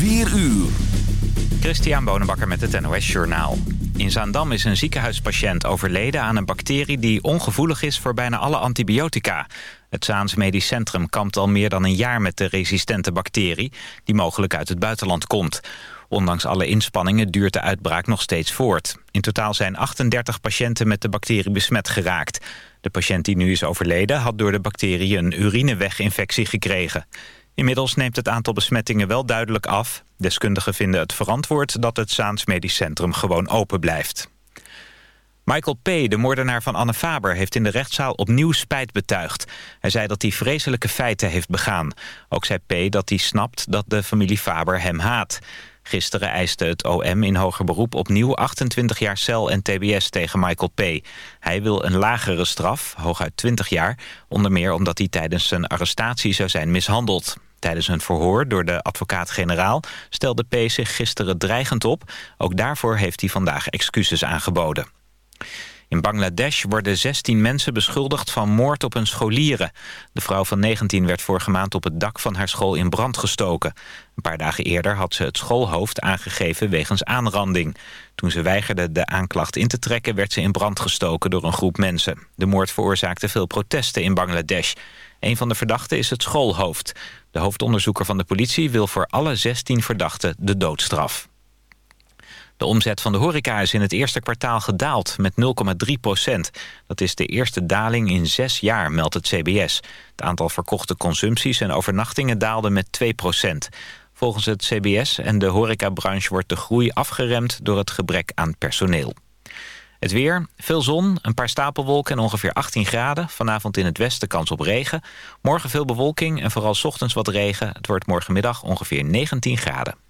4 uur. Christian Bonenbakker met het NOS Journaal. In Zaandam is een ziekenhuispatiënt overleden aan een bacterie... die ongevoelig is voor bijna alle antibiotica. Het Zaans Medisch Centrum kampt al meer dan een jaar met de resistente bacterie... die mogelijk uit het buitenland komt. Ondanks alle inspanningen duurt de uitbraak nog steeds voort. In totaal zijn 38 patiënten met de bacterie besmet geraakt. De patiënt die nu is overleden had door de bacterie een urineweginfectie gekregen. Inmiddels neemt het aantal besmettingen wel duidelijk af. Deskundigen vinden het verantwoord dat het Zaans Medisch Centrum gewoon open blijft. Michael P., de moordenaar van Anne Faber, heeft in de rechtszaal opnieuw spijt betuigd. Hij zei dat hij vreselijke feiten heeft begaan. Ook zei P. dat hij snapt dat de familie Faber hem haat. Gisteren eiste het OM in hoger beroep opnieuw 28 jaar cel en tbs tegen Michael P. Hij wil een lagere straf, hooguit 20 jaar, onder meer omdat hij tijdens zijn arrestatie zou zijn mishandeld. Tijdens een verhoor door de advocaat-generaal stelde P. zich gisteren dreigend op. Ook daarvoor heeft hij vandaag excuses aangeboden. In Bangladesh worden 16 mensen beschuldigd van moord op een scholieren. De vrouw van 19 werd vorige maand op het dak van haar school in brand gestoken. Een paar dagen eerder had ze het schoolhoofd aangegeven wegens aanranding. Toen ze weigerde de aanklacht in te trekken werd ze in brand gestoken door een groep mensen. De moord veroorzaakte veel protesten in Bangladesh. Een van de verdachten is het schoolhoofd. De hoofdonderzoeker van de politie wil voor alle 16 verdachten de doodstraf. De omzet van de horeca is in het eerste kwartaal gedaald met 0,3 procent. Dat is de eerste daling in zes jaar, meldt het CBS. Het aantal verkochte consumpties en overnachtingen daalde met 2 procent. Volgens het CBS en de horecabranche wordt de groei afgeremd door het gebrek aan personeel. Het weer, veel zon, een paar stapelwolken en ongeveer 18 graden. Vanavond in het westen kans op regen. Morgen veel bewolking en vooral ochtends wat regen. Het wordt morgenmiddag ongeveer 19 graden.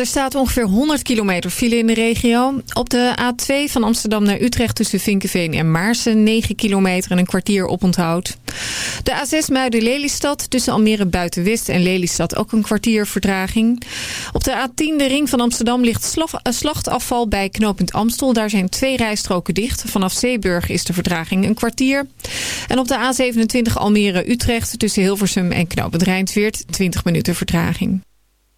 Er staat ongeveer 100 kilometer file in de regio. Op de A2 van Amsterdam naar Utrecht tussen Vinkenveen en Maarsen... 9 kilometer en een kwartier oponthoud. De A6 Muiden-Lelystad tussen Almere Buitenwest en Lelystad... ook een kwartier vertraging. Op de A10 de ring van Amsterdam ligt eh, slachtafval bij knooppunt Amstel. Daar zijn twee rijstroken dicht. Vanaf Zeeburg is de vertraging een kwartier. En op de A27 Almere-Utrecht tussen Hilversum en knooppunt Rijnsweert... 20 minuten vertraging.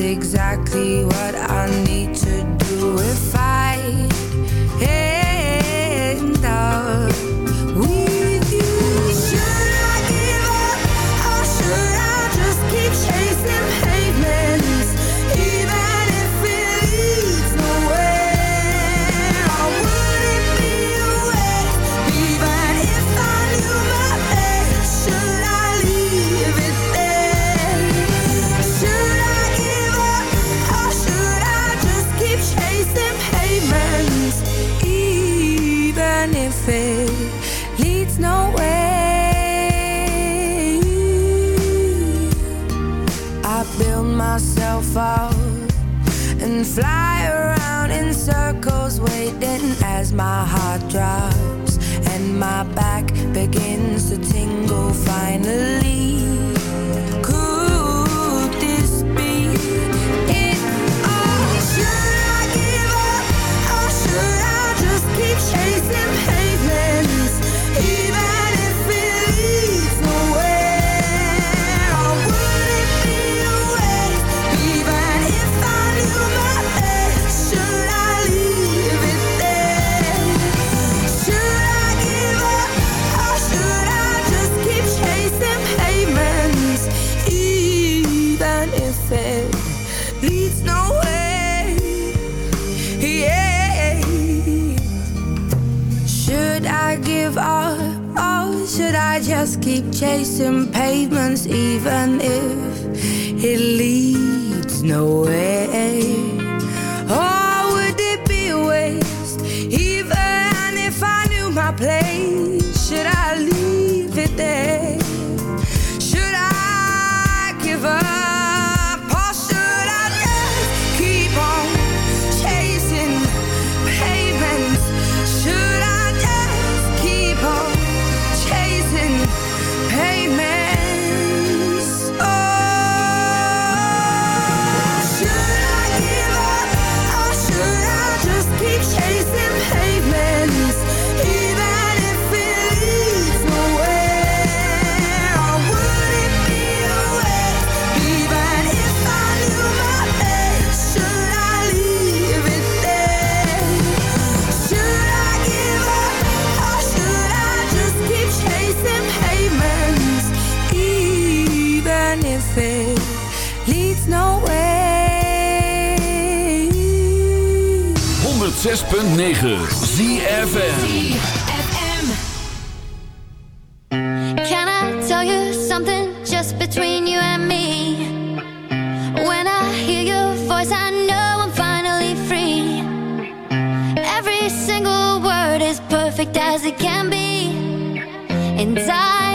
exactly what I need Every single word is perfect as it can be. And I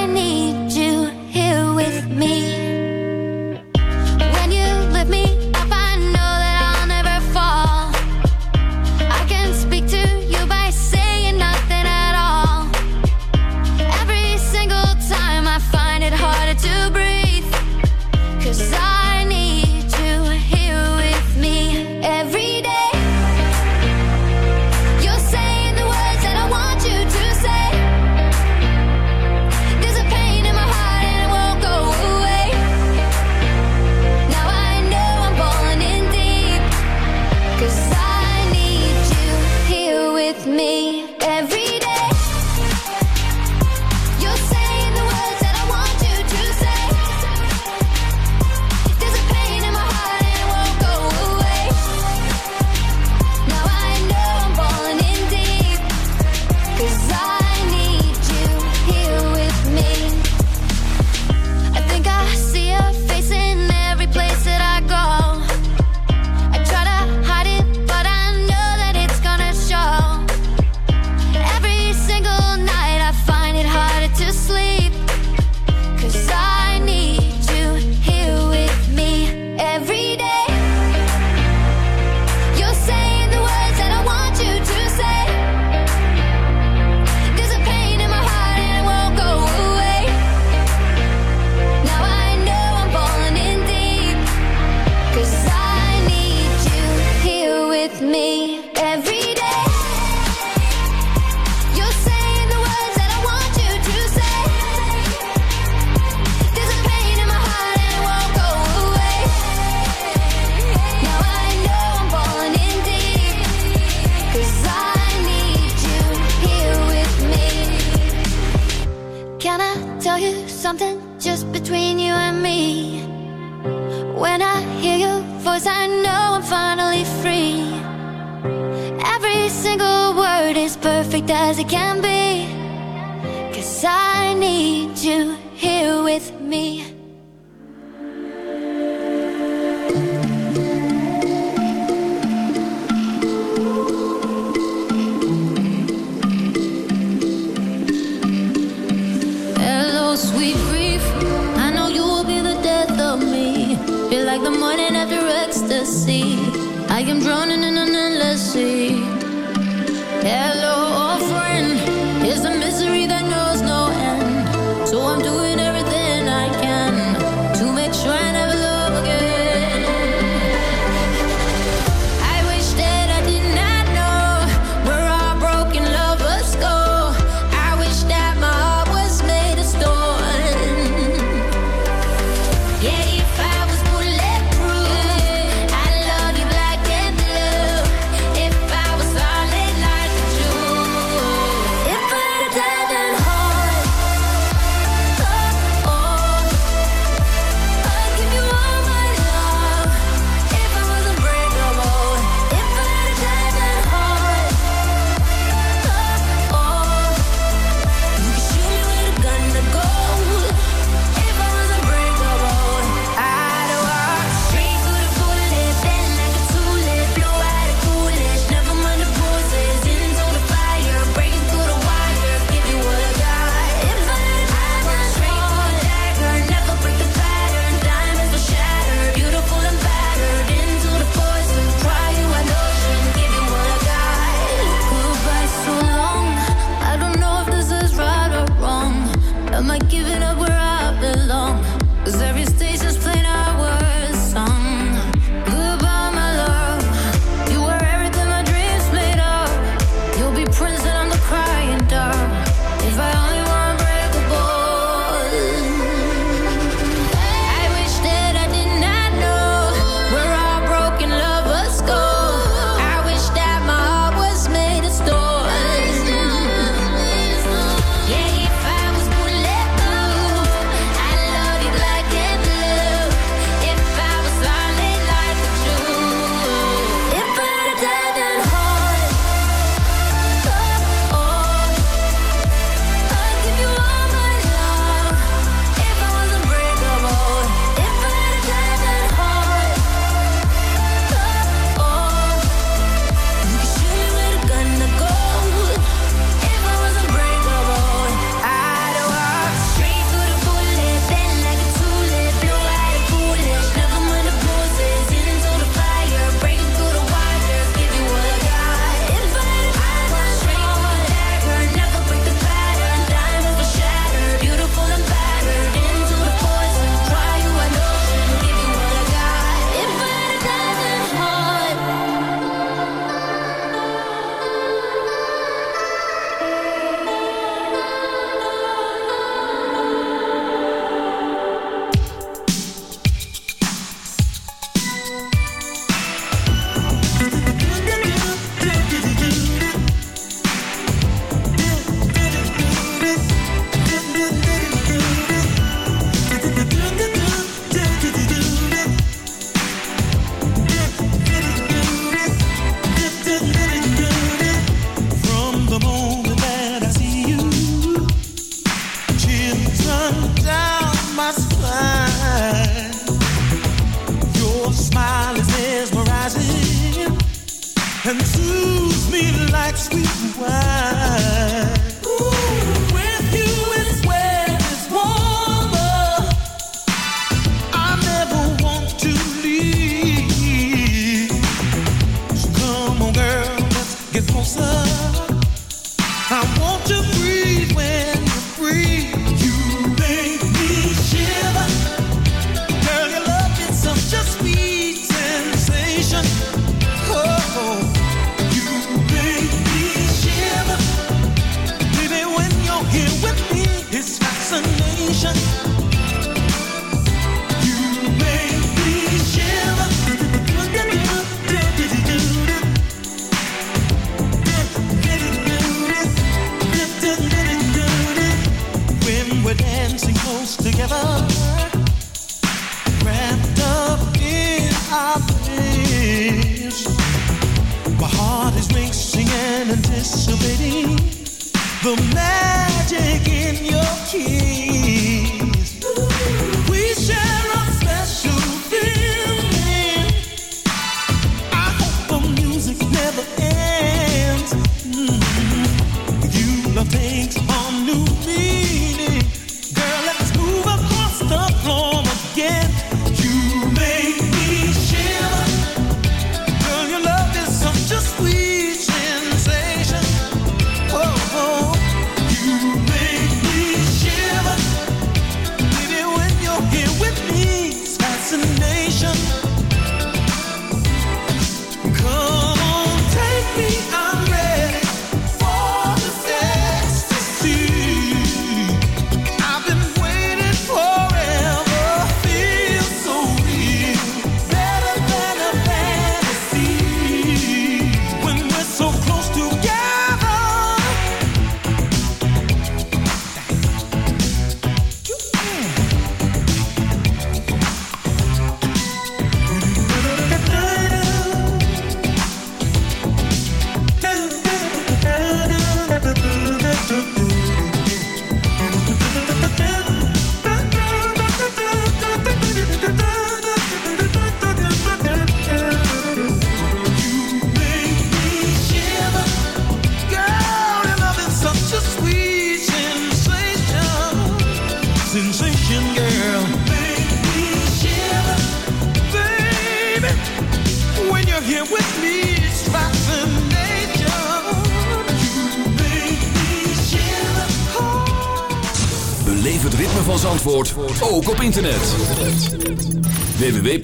as it can be.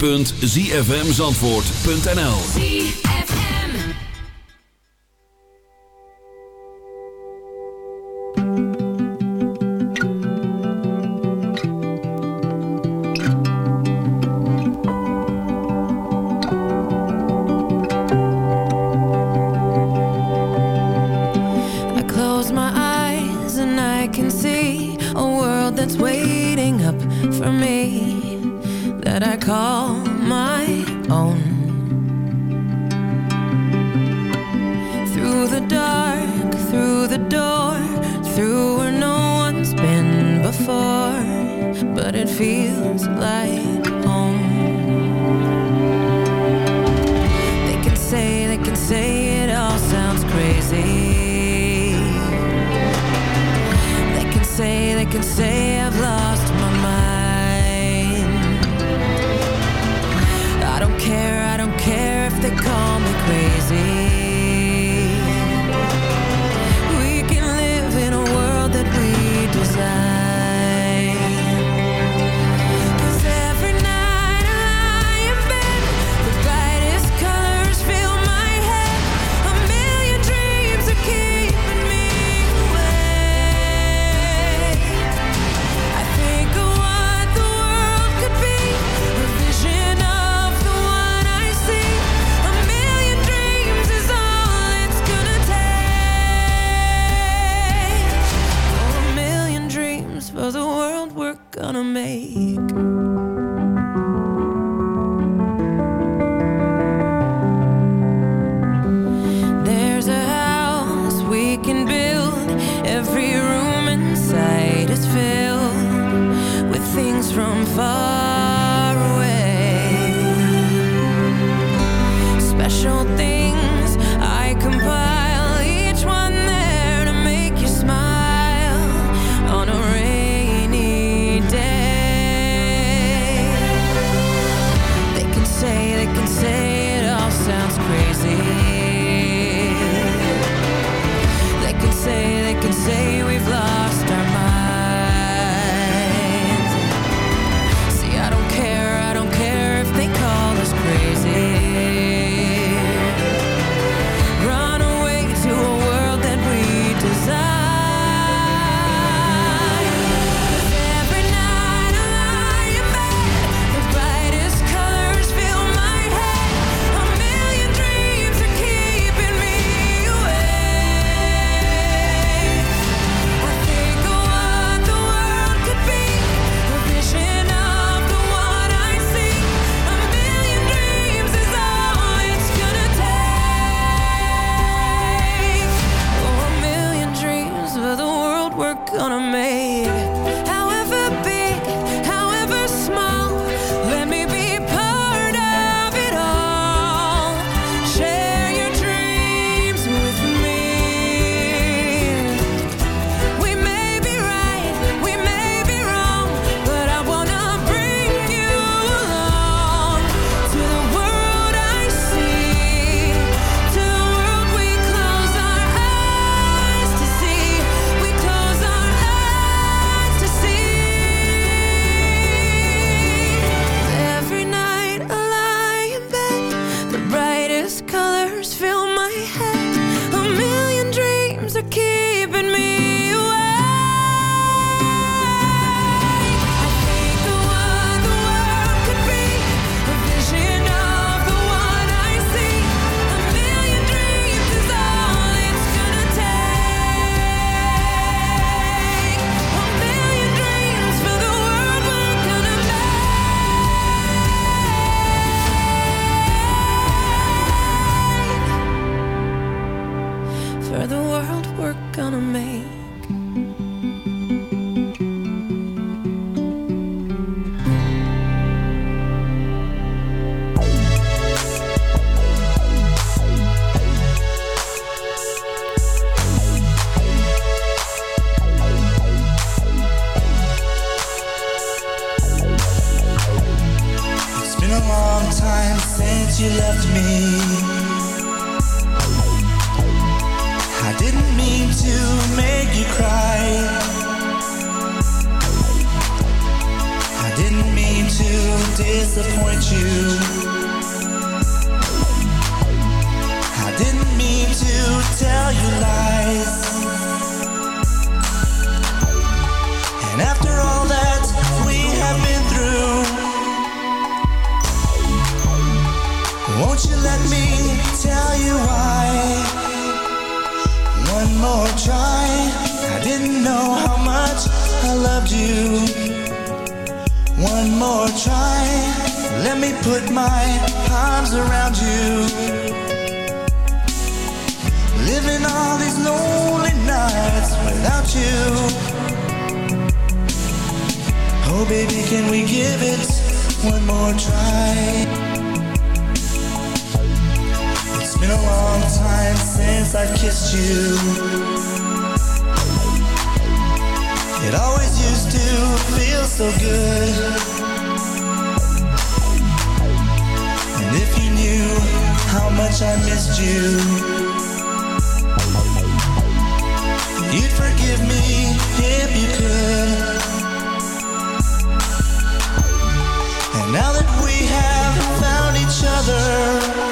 www.zfmzandvoort.nl since you. It always used to feel so good. And if you knew how much I missed you, you'd forgive me if you could. And now that we have found each other,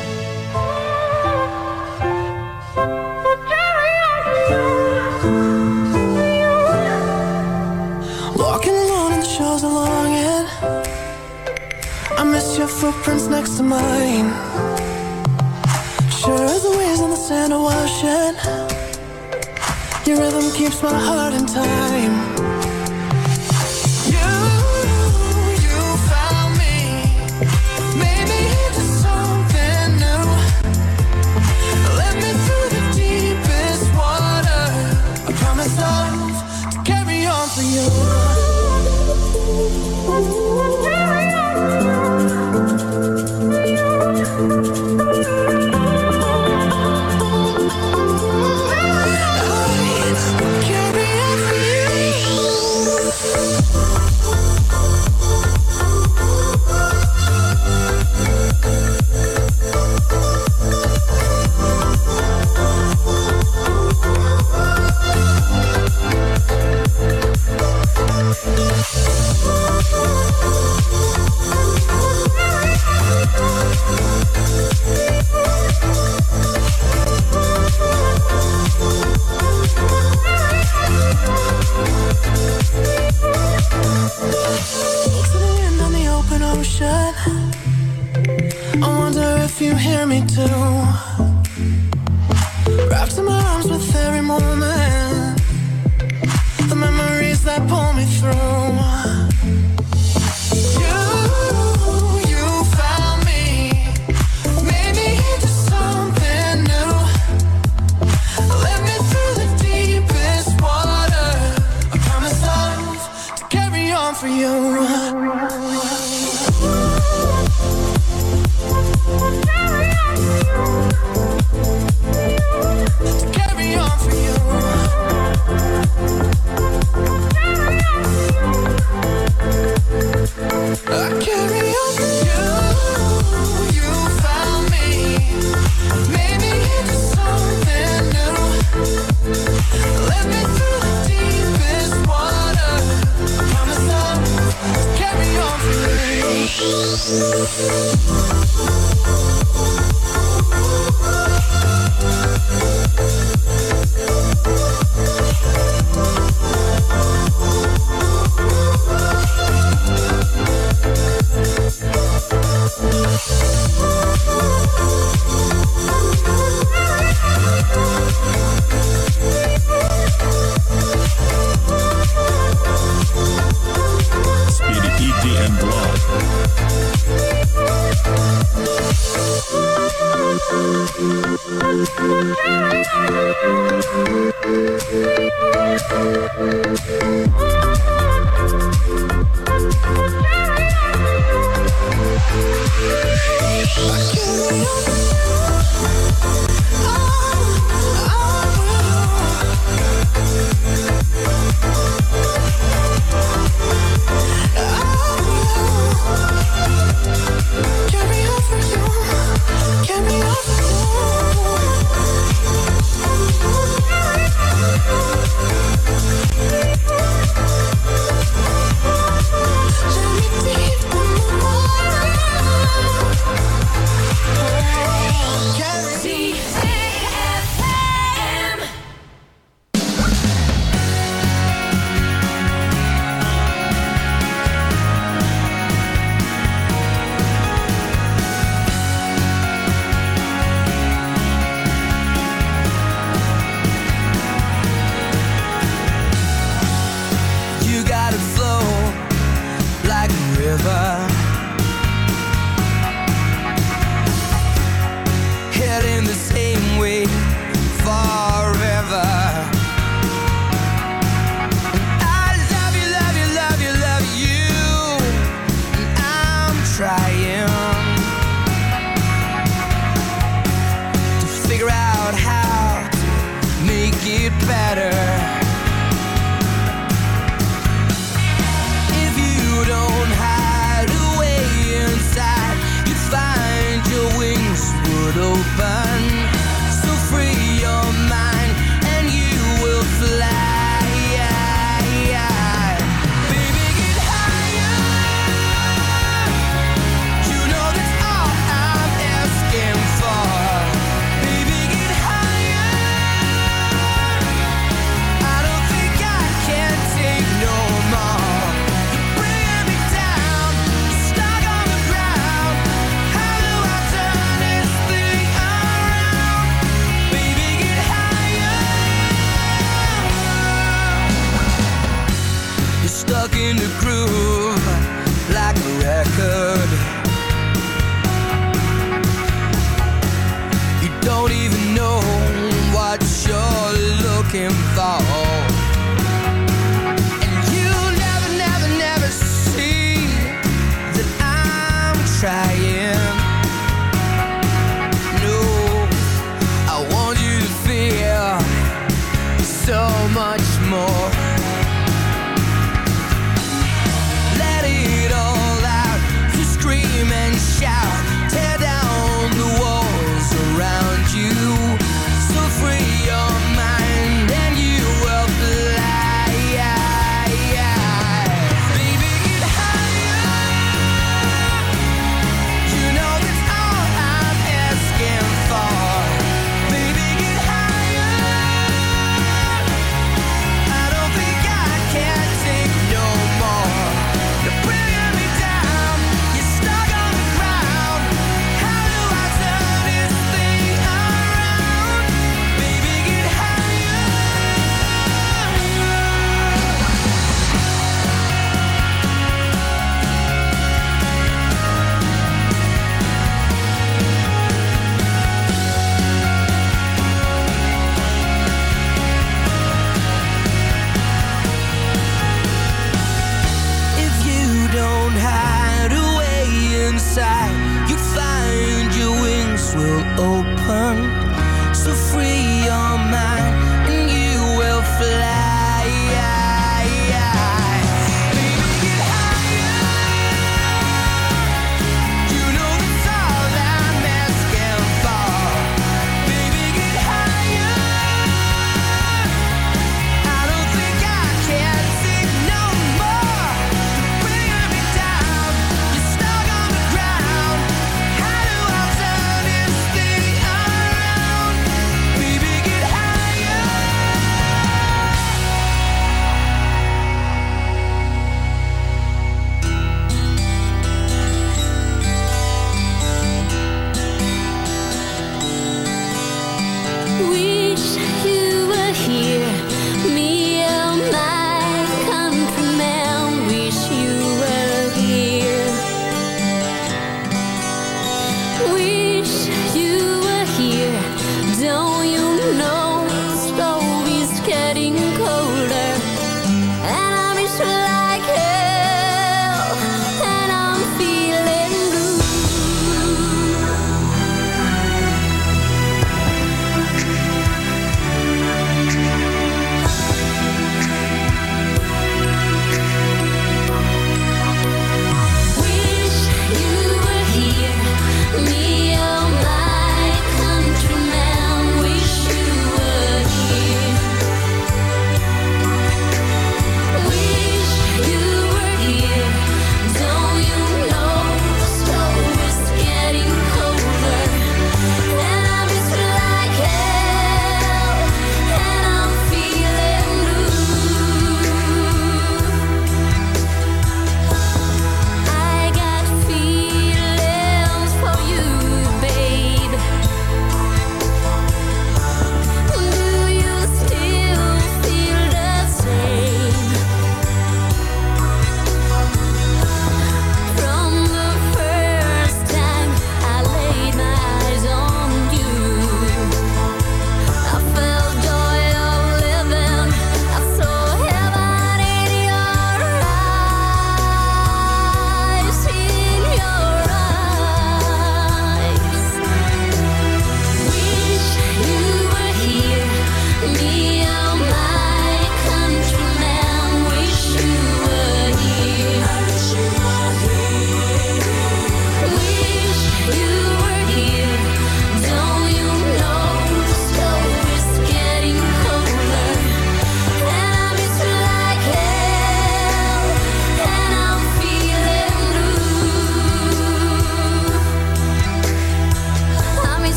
Your footprints next to mine. Sure as the waves on the sand are washing. Your rhythm keeps my heart in time.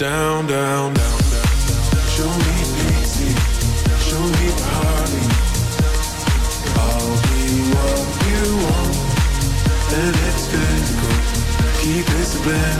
Down, down, down, down. Show me pity, show me party. I'll be what you want, and it's physical. Keep it subliminal.